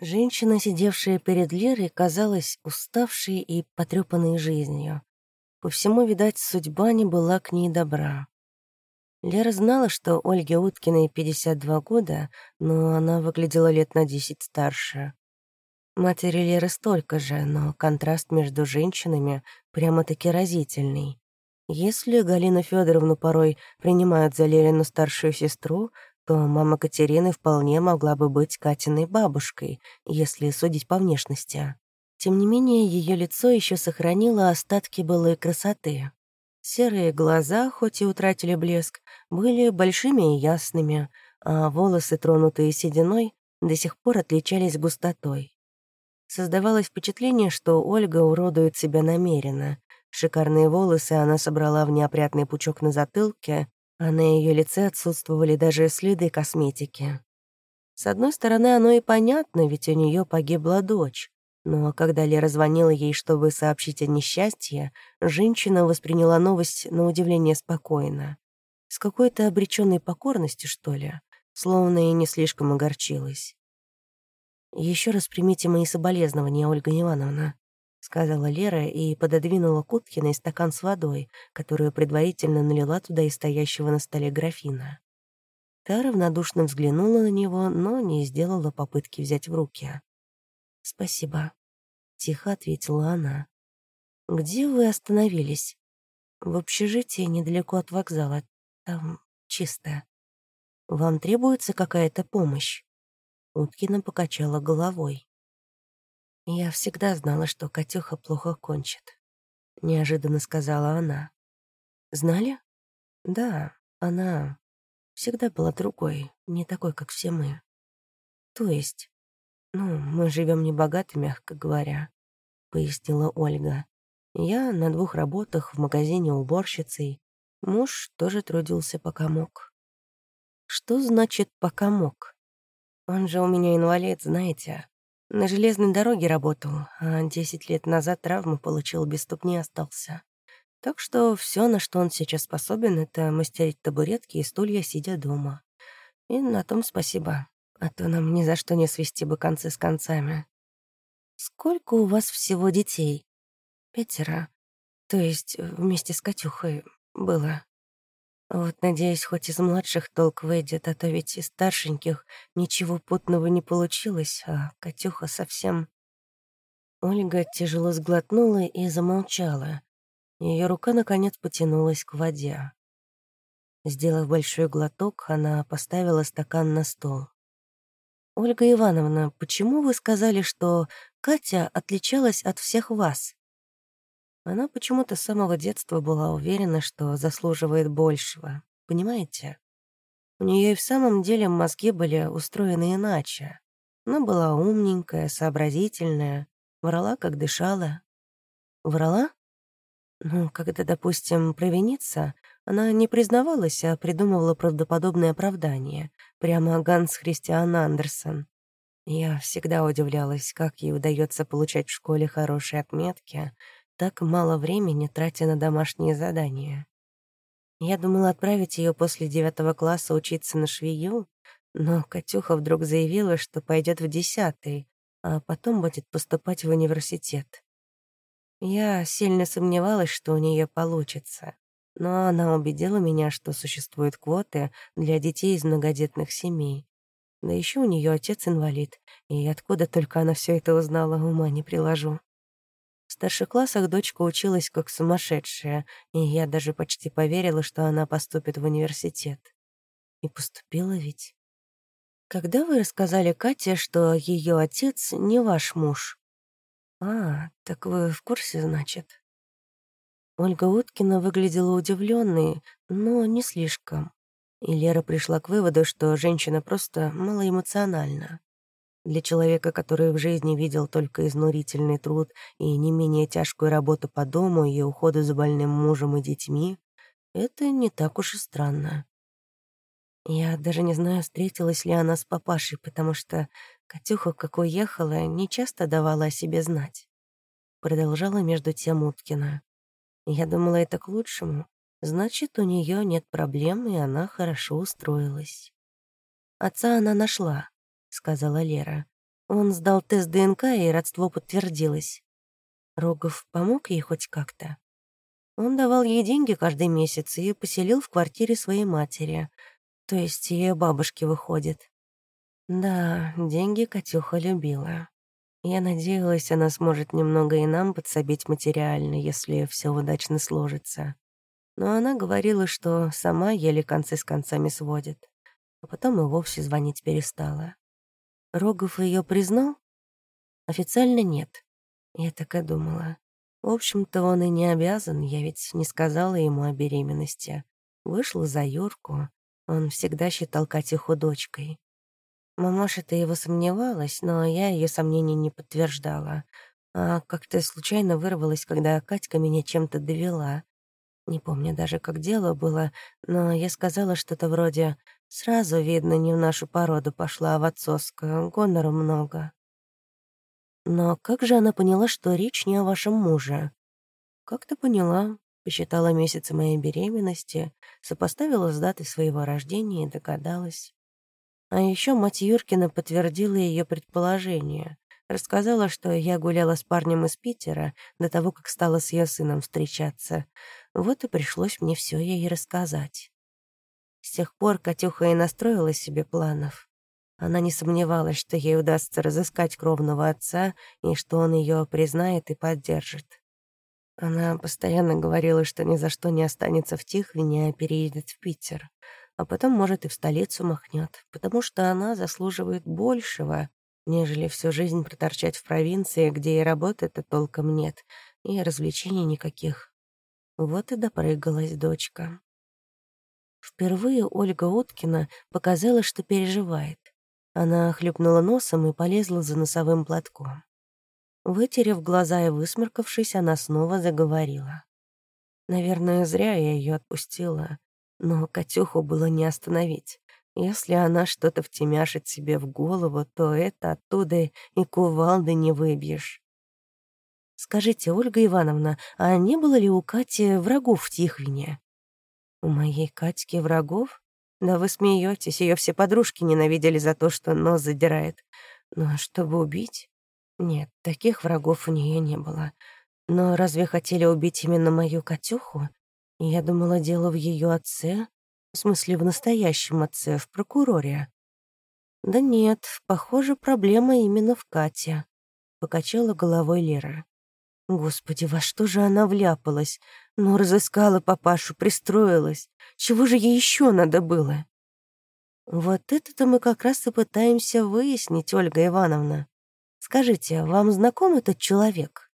Женщина, сидевшая перед Лерой, казалась уставшей и потрепанной жизнью. По всему, видать, судьба не была к ней добра. Лера знала, что Ольге Уткиной 52 года, но она выглядела лет на 10 старше. Матери Леры столько же, но контраст между женщинами прямо-таки разительный. Если Галину Федоровну порой принимают за Лерину старшую сестру, то мама Катерины вполне могла бы быть Катиной бабушкой, если судить по внешности. Тем не менее, ее лицо еще сохранило остатки былой красоты. Серые глаза, хоть и утратили блеск, были большими и ясными, а волосы, тронутые сединой, до сих пор отличались густотой. Создавалось впечатление, что Ольга уродует себя намеренно. Шикарные волосы она собрала в неопрятный пучок на затылке, а на ее лице отсутствовали даже следы косметики. С одной стороны, оно и понятно, ведь у нее погибла дочь. Но когда Лера звонила ей, чтобы сообщить о несчастье, женщина восприняла новость на удивление спокойно. С какой-то обреченной покорностью, что ли, словно и не слишком огорчилась. Еще раз примите мои соболезнования, Ольга Ивановна», — сказала Лера и пододвинула к Уткиной стакан с водой, которую предварительно налила туда из стоящего на столе графина. Та равнодушно взглянула на него, но не сделала попытки взять в руки. «Спасибо», — тихо ответила она. «Где вы остановились?» «В общежитии недалеко от вокзала. Там чисто. Вам требуется какая-то помощь?» Уткина покачала головой. «Я всегда знала, что Катюха плохо кончит», — неожиданно сказала она. «Знали?» «Да, она всегда была другой, не такой, как все мы. То есть, ну, мы живем небогато, мягко говоря», — пояснила Ольга. «Я на двух работах в магазине уборщицей. Муж тоже трудился, пока мог». «Что значит «пока мог»?» Он же у меня инвалид, знаете. На железной дороге работал, а десять лет назад травму получил, без ступни остался. Так что все, на что он сейчас способен, это мастерить табуретки и стулья, сидя дома. И на том спасибо, а то нам ни за что не свести бы концы с концами. Сколько у вас всего детей? Пятеро. То есть вместе с Катюхой было. Вот, надеюсь, хоть из младших толк выйдет, а то ведь из старшеньких ничего путного не получилось, а Катюха совсем... Ольга тяжело сглотнула и замолчала. Ее рука, наконец, потянулась к воде. Сделав большой глоток, она поставила стакан на стол. «Ольга Ивановна, почему вы сказали, что Катя отличалась от всех вас?» Она почему-то с самого детства была уверена, что заслуживает большего. Понимаете? У нее и в самом деле мозги были устроены иначе. Она была умненькая, сообразительная, врала, как дышала. Врала? Ну, когда, допустим, провиниться, она не признавалась, а придумывала правдоподобное оправдание. Прямо Ганс Христиан Андерсон. Я всегда удивлялась, как ей удается получать в школе хорошие отметки, так мало времени, тратя на домашние задания. Я думала отправить ее после девятого класса учиться на швею, но Катюха вдруг заявила, что пойдет в десятый, а потом будет поступать в университет. Я сильно сомневалась, что у нее получится, но она убедила меня, что существуют квоты для детей из многодетных семей. Да еще у нее отец инвалид, и откуда только она все это узнала, ума не приложу. В старших классах дочка училась как сумасшедшая, и я даже почти поверила, что она поступит в университет. И поступила ведь. Когда вы рассказали Кате, что ее отец не ваш муж? А, так вы в курсе, значит? Ольга Уткина выглядела удивленной, но не слишком. И Лера пришла к выводу, что женщина просто малоэмоциональна. Для человека, который в жизни видел только изнурительный труд и не менее тяжкую работу по дому и уходу за больным мужем и детьми, это не так уж и странно. Я даже не знаю, встретилась ли она с папашей, потому что Катюха, как уехала, не часто давала о себе знать. Продолжала между тем Уткина. Я думала, это к лучшему. Значит, у нее нет проблем, и она хорошо устроилась. Отца она нашла, сказала Лера. Он сдал тест ДНК, и родство подтвердилось. Рогов помог ей хоть как-то. Он давал ей деньги каждый месяц и поселил в квартире своей матери, то есть ее бабушки выходит. Да, деньги Катюха любила. Я надеялась, она сможет немного и нам подсобить материально, если все удачно сложится. Но она говорила, что сама еле концы с концами сводит, а потом и вовсе звонить перестала. Рогов ее признал? Официально нет. Я так и думала. В общем-то, он и не обязан, я ведь не сказала ему о беременности. Вышла за Юрку. Он всегда считал Катюху дочкой. Мамаша-то его сомневалась, но я ее сомнений не подтверждала. А как-то случайно вырвалась, когда Катька меня чем-то довела. Не помню даже, как дело было, но я сказала что-то вроде «Сразу видно, не в нашу породу пошла, а в отцовскую, гонору много». Но как же она поняла, что речь не о вашем муже? Как-то поняла, посчитала месяцы моей беременности, сопоставила с датой своего рождения и догадалась. А еще мать Юркина подтвердила ее предположение. Рассказала, что я гуляла с парнем из Питера до того, как стала с ее сыном встречаться. Вот и пришлось мне все ей рассказать. С тех пор Катюха и настроила себе планов. Она не сомневалась, что ей удастся разыскать кровного отца и что он ее признает и поддержит. Она постоянно говорила, что ни за что не останется в Тихвине, а переедет в Питер. А потом, может, и в столицу махнет, потому что она заслуживает большего, нежели всю жизнь проторчать в провинции, где и работы-то толком нет, и развлечений никаких. Вот и допрыгалась дочка. Впервые Ольга Уткина показала, что переживает. Она хлюпнула носом и полезла за носовым платком. Вытерев глаза и высморкавшись, она снова заговорила. Наверное, зря я ее отпустила, но Катюху было не остановить. Если она что-то втемяшит себе в голову, то это оттуда и кувалды не выбьешь. «Скажите, Ольга Ивановна, а не было ли у Кати врагов в Тихвине?» «У моей Катьки врагов? Да вы смеетесь, ее все подружки ненавидели за то, что нос задирает. Но чтобы убить? Нет, таких врагов у нее не было. Но разве хотели убить именно мою Катюху? Я думала, дело в ее отце, в смысле, в настоящем отце, в прокуроре. Да нет, похоже, проблема именно в Кате. Покачала головой Лера. Господи, во что же она вляпалась? Ну, разыскала папашу, пристроилась. Чего же ей еще надо было? Вот это-то мы как раз и пытаемся выяснить, Ольга Ивановна. Скажите, вам знаком этот человек?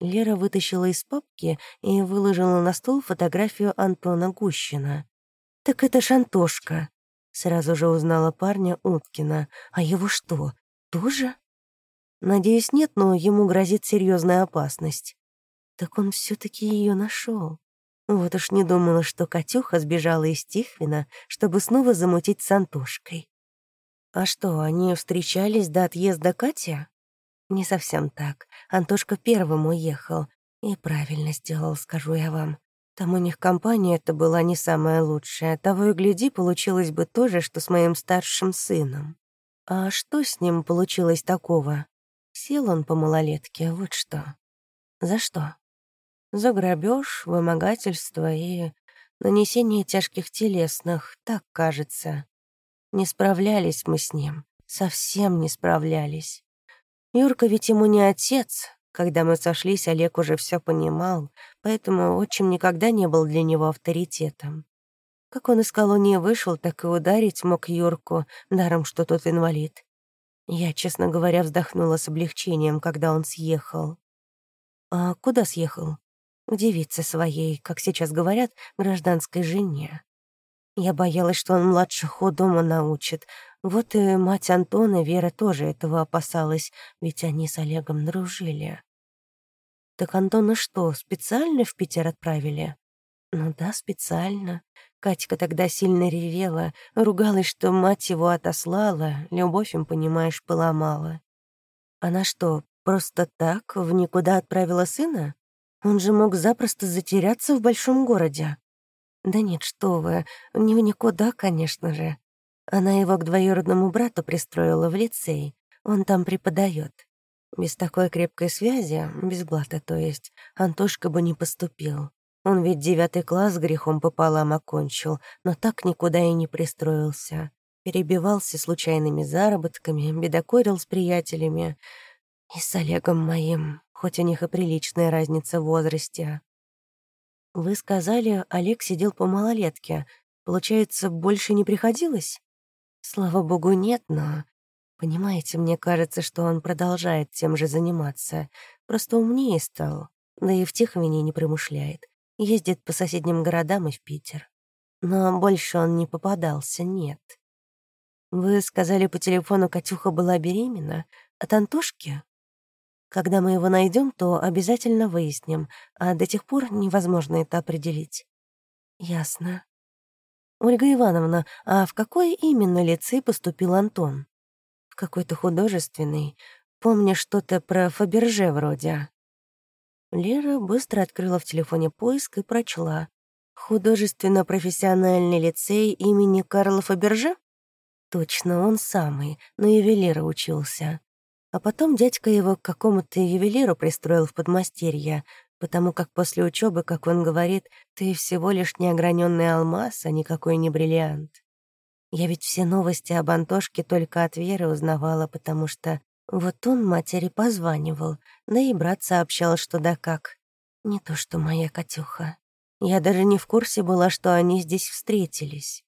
Лера вытащила из папки и выложила на стол фотографию Антона Гущина. «Так это ж Антошка!» Сразу же узнала парня Уткина. «А его что, тоже?» «Надеюсь, нет, но ему грозит серьезная опасность». Так он все таки ее нашел. Вот уж не думала, что Катюха сбежала из Тихвина, чтобы снова замутить с Антошкой. А что, они встречались до отъезда Катя? Не совсем так. Антошка первым уехал. И правильно сделал, скажу я вам. Там у них компания-то была не самая лучшая. Того и гляди, получилось бы то же, что с моим старшим сыном. А что с ним получилось такого? Сел он по малолетке, вот что. За что? За грабеж, вымогательство и нанесение тяжких телесных, так кажется. Не справлялись мы с ним, совсем не справлялись. Юрка ведь ему не отец. Когда мы сошлись, Олег уже все понимал, поэтому отчим никогда не был для него авторитетом. Как он из колонии вышел, так и ударить мог Юрку, даром, что тот инвалид. Я, честно говоря, вздохнула с облегчением, когда он съехал. А куда съехал? К девице своей, как сейчас говорят, гражданской жене. Я боялась, что он младших дома научит, вот и мать Антона, Вера, тоже этого опасалась, ведь они с Олегом дружили. Так Антона что, специально в Питер отправили? Ну да, специально. Катька тогда сильно ревела, ругалась, что мать его отослала, любовь им, понимаешь, поломала. Она что, просто так в никуда отправила сына? Он же мог запросто затеряться в большом городе. Да нет, что вы, не в никуда, конечно же. Она его к двоюродному брату пристроила в лицей. Он там преподает. Без такой крепкой связи, без блата, то есть, Антошка бы не поступил. Он ведь девятый класс грехом пополам окончил, но так никуда и не пристроился. Перебивался случайными заработками, бедокорил с приятелями. И с Олегом моим, хоть у них и приличная разница в возрасте. Вы сказали, Олег сидел по малолетке. Получается, больше не приходилось? Слава богу, нет, но... Понимаете, мне кажется, что он продолжает тем же заниматься. Просто умнее стал. Да и в Тихвине не промышляет. Ездит по соседним городам и в Питер. Но больше он не попадался, нет. Вы сказали по телефону, Катюха была беременна? От Антошки? Когда мы его найдем, то обязательно выясним, а до тех пор невозможно это определить. Ясно. Ольга Ивановна, а в какой именно лицей поступил Антон? В какой-то художественный. Помню что-то про Фаберже вроде. Лера быстро открыла в телефоне поиск и прочла. «Художественно-профессиональный лицей имени Карла Фаберже?» Точно, он самый, на ювелира учился. А потом дядька его к какому-то ювелиру пристроил в подмастерье, потому как после учебы, как он говорит, ты всего лишь неограненный алмаз, а никакой не бриллиант. Я ведь все новости об Антошке только от Веры узнавала, потому что вот он матери позванивал, да и брат сообщал, что да как. Не то что моя Катюха. Я даже не в курсе была, что они здесь встретились.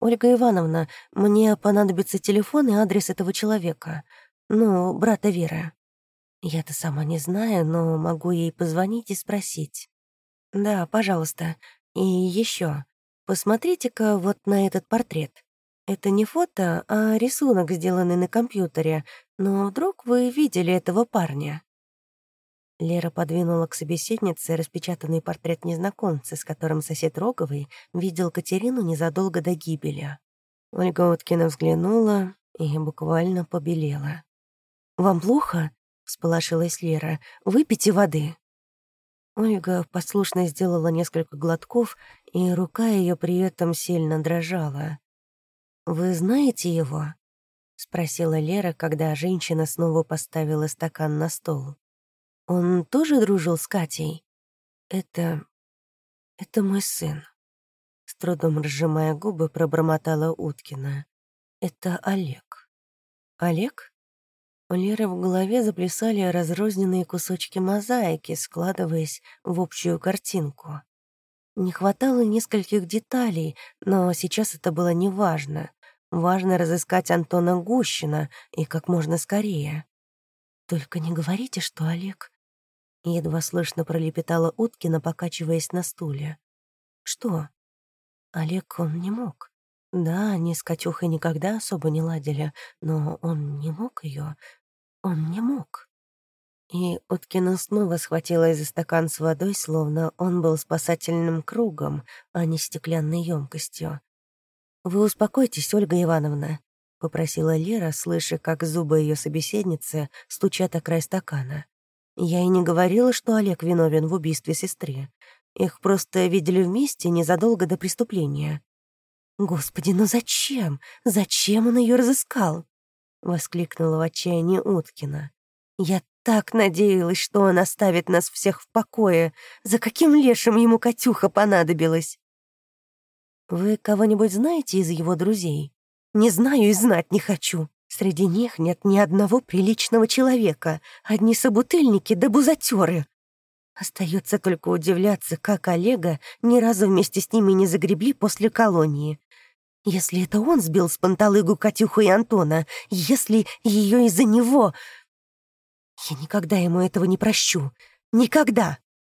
«Ольга Ивановна, мне понадобится телефон и адрес этого человека. Ну, брата Веры. Я-то сама не знаю, но могу ей позвонить и спросить. Да, пожалуйста. И еще. Посмотрите-ка вот на этот портрет. Это не фото, а рисунок, сделанный на компьютере. Но вдруг вы видели этого парня?» Лера подвинула к собеседнице распечатанный портрет незнакомца, с которым сосед Роговый видел Катерину незадолго до гибели. Ольга Уткина взглянула и буквально побелела. «Вам плохо?» — всполошилась Лера. «Выпейте воды». Ольга послушно сделала несколько глотков, и рука ее при этом сильно дрожала. «Вы знаете его?» — спросила Лера, когда женщина снова поставила стакан на стол. «Он тоже дружил с Катей?» «Это... это мой сын», — с трудом разжимая губы, пробормотала Уткина. «Это Олег». «Олег?» У Леры в голове заплясали разрозненные кусочки мозаики, складываясь в общую картинку. Не хватало нескольких деталей, но сейчас это было неважно. Важно разыскать Антона Гущина и как можно скорее. «Только не говорите, что Олег...» Едва слышно пролепетала Уткина, покачиваясь на стуле. «Что?» Олег он не мог. Да, они с Катюхой никогда особо не ладили, но он не мог ее. Он не мог. И Уткина снова схватилась за стакан с водой, словно он был спасательным кругом, а не стеклянной емкостью. «Вы успокойтесь, Ольга Ивановна», — попросила Лера, слыша, как зубы ее собеседницы стучат о край стакана. «Я и не говорила, что Олег виновен в убийстве сестры. Их просто видели вместе незадолго до преступления. «Господи, ну зачем? Зачем он ее разыскал?» — воскликнула в отчаянии Уткина. «Я так надеялась, что он оставит нас всех в покое. За каким лешим ему Катюха понадобилась?» «Вы кого-нибудь знаете из его друзей?» «Не знаю и знать не хочу. Среди них нет ни одного приличного человека. Одни собутыльники да бузатеры. Остается только удивляться, как Олега ни разу вместе с ними не загребли после колонии. Если это он сбил с панталыгу Катюху и Антона, если ее из-за него... Я никогда ему этого не прощу. Никогда.